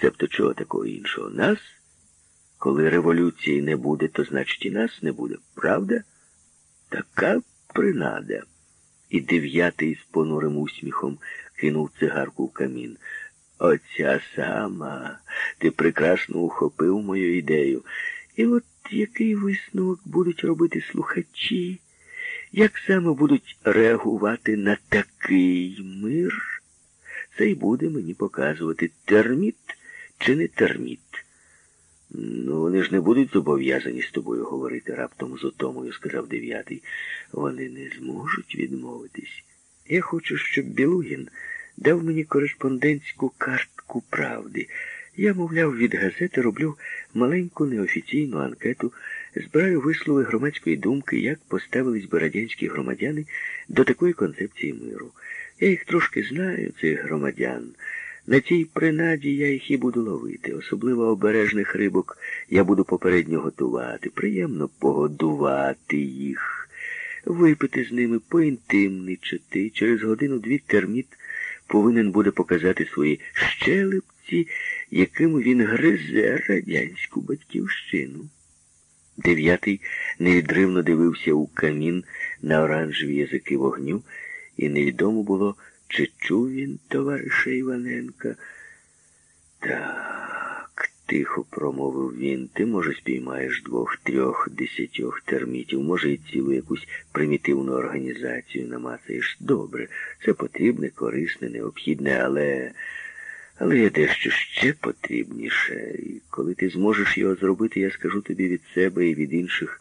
Себто чого такого іншого? Нас? Коли революції не буде, то значить і нас не буде. Правда? Така принада. І дев'ятий з понурим усміхом кинув цигарку в камін. Оця сама, ти прекрасно ухопив мою ідею. І от який висновок будуть робити слухачі? Як саме будуть реагувати на такий мир? Це й буде мені показувати, терміт чи не терміт. Ну, вони ж не будуть зобов'язані з тобою говорити, раптом з отомою, сказав дев'ятий. Вони не зможуть відмовитись. Я хочу, щоб Білугін дав мені кореспондентську картку правди. Я, мовляв, від газети роблю маленьку неофіційну анкету, збираю вислови громадської думки, як поставились би радянські громадяни до такої концепції миру. Я їх трошки знаю, цих громадян. На цій принаді я їх і буду ловити. Особливо обережних рибок я буду попередньо готувати. Приємно погодувати їх, випити з ними, поінтимничати. Через годину-дві терміт повинен буде показати свої щелепці, яким він гризе радянську батьківщину. Дев'ятий невідривно дивився у камін на оранжеві язики вогню, і невідомо було, чи чув він товариша Іваненка? Так, тихо промовив він. Ти, може, спіймаєш двох, трьох, десятьох термітів, може, і цілу якусь примітивну організацію намацаєш. Добре, це потрібне, корисне, необхідне, але. Але є дещо ще потрібніше. І коли ти зможеш його зробити, я скажу тобі від себе і від інших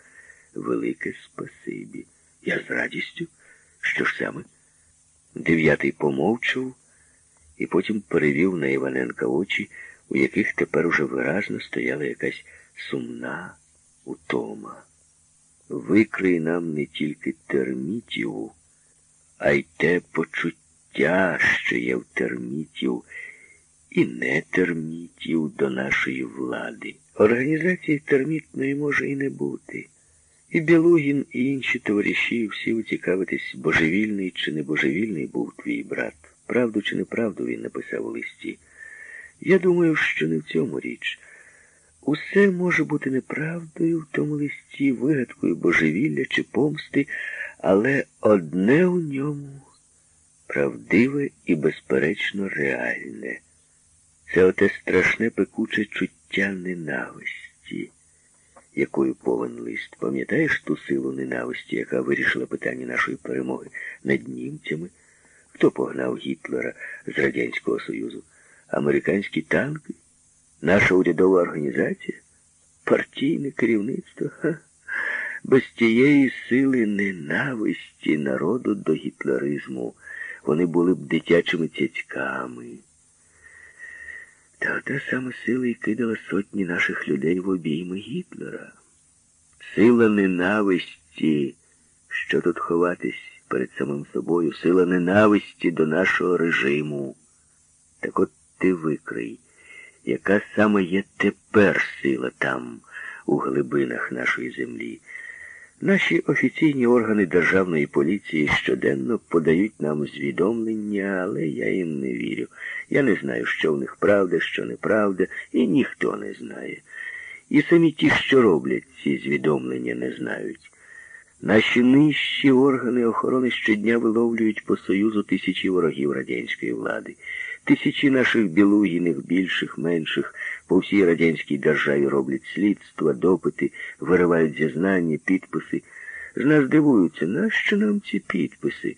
велике спасибі. Я з радістю. Що ж саме? Дев'ятий помовчав і потім перевів на Іваненка очі, у яких тепер уже виразно стояла якась сумна утома. Викрий нам не тільки термітів, а й те почуття, що є в термітів, і не термітів до нашої влади. Організації термітної може і не бути. І Білугін, і інші товариші всі уцікавитись, божевільний чи не божевільний був твій брат. Правду чи неправду він написав у листі. Я думаю, що не в цьому річ. Усе може бути неправдою в тому листі, вигадкою божевілля чи помсти, але одне у ньому правдиве і безперечно реальне. Це оте страшне пекуче чуття ненависті якою повен лист. Пам'ятаєш ту силу ненависті, яка вирішила питання нашої перемоги над німцями? Хто погнав Гітлера з Радянського Союзу? Американські танки? Наша урядова організація? Партійне керівництво? Ха. Без тієї сили ненависті народу до гітлеризму вони були б дитячими цяцьками. Та та сама сила і кидала сотні наших людей в обійми Гітлера. Сила ненависті, що тут ховатись перед самим собою, сила ненависті до нашого режиму. Так от ти викрий, яка саме є тепер сила там, у глибинах нашої землі. Наші офіційні органи державної поліції щоденно подають нам звідомлення, але я їм не вірю. Я не знаю, що в них правда, що неправда, і ніхто не знає. І самі ті, що роблять ці звідомлення, не знають. Наші нижчі органи охорони щодня виловлюють по Союзу тисячі ворогів радянської влади. Тисячі наших білугіних, більших, менших, по всій радянській державі роблять слідства, допити, виривають зізнання, підписи. З нас дивуються, нащо нам ці підписи?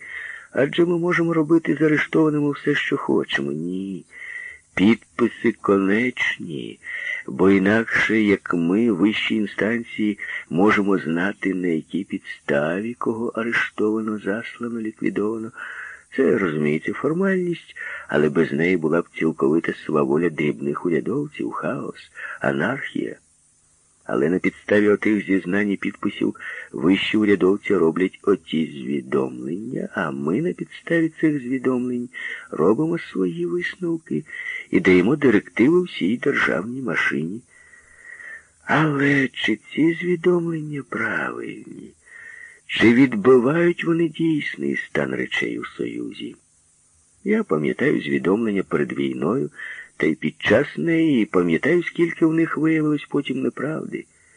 Адже ми можемо робити з арештованими все, що хочемо. Ні. Підписи конечні, бо інакше, як ми, вищі інстанції, можемо знати, на якій підставі кого арештовано, заслано, ліквідовано. Це, розуміється, формальність, але без неї була б цілковита сваволя дрібних урядовців, хаос, анархія. Але на підставі отих зізнань і підписів вищі урядовці роблять оті звідомлення, а ми на підставі цих звідомлень робимо свої висновки і даємо директиви всій державній машині. Але чи ці звідомлення правильні? Чи відбивають вони дійсний стан речей у Союзі? Я пам'ятаю звідомлення перед війною Та й під час неї пам'ятаю, скільки в них виявилось потім неправди.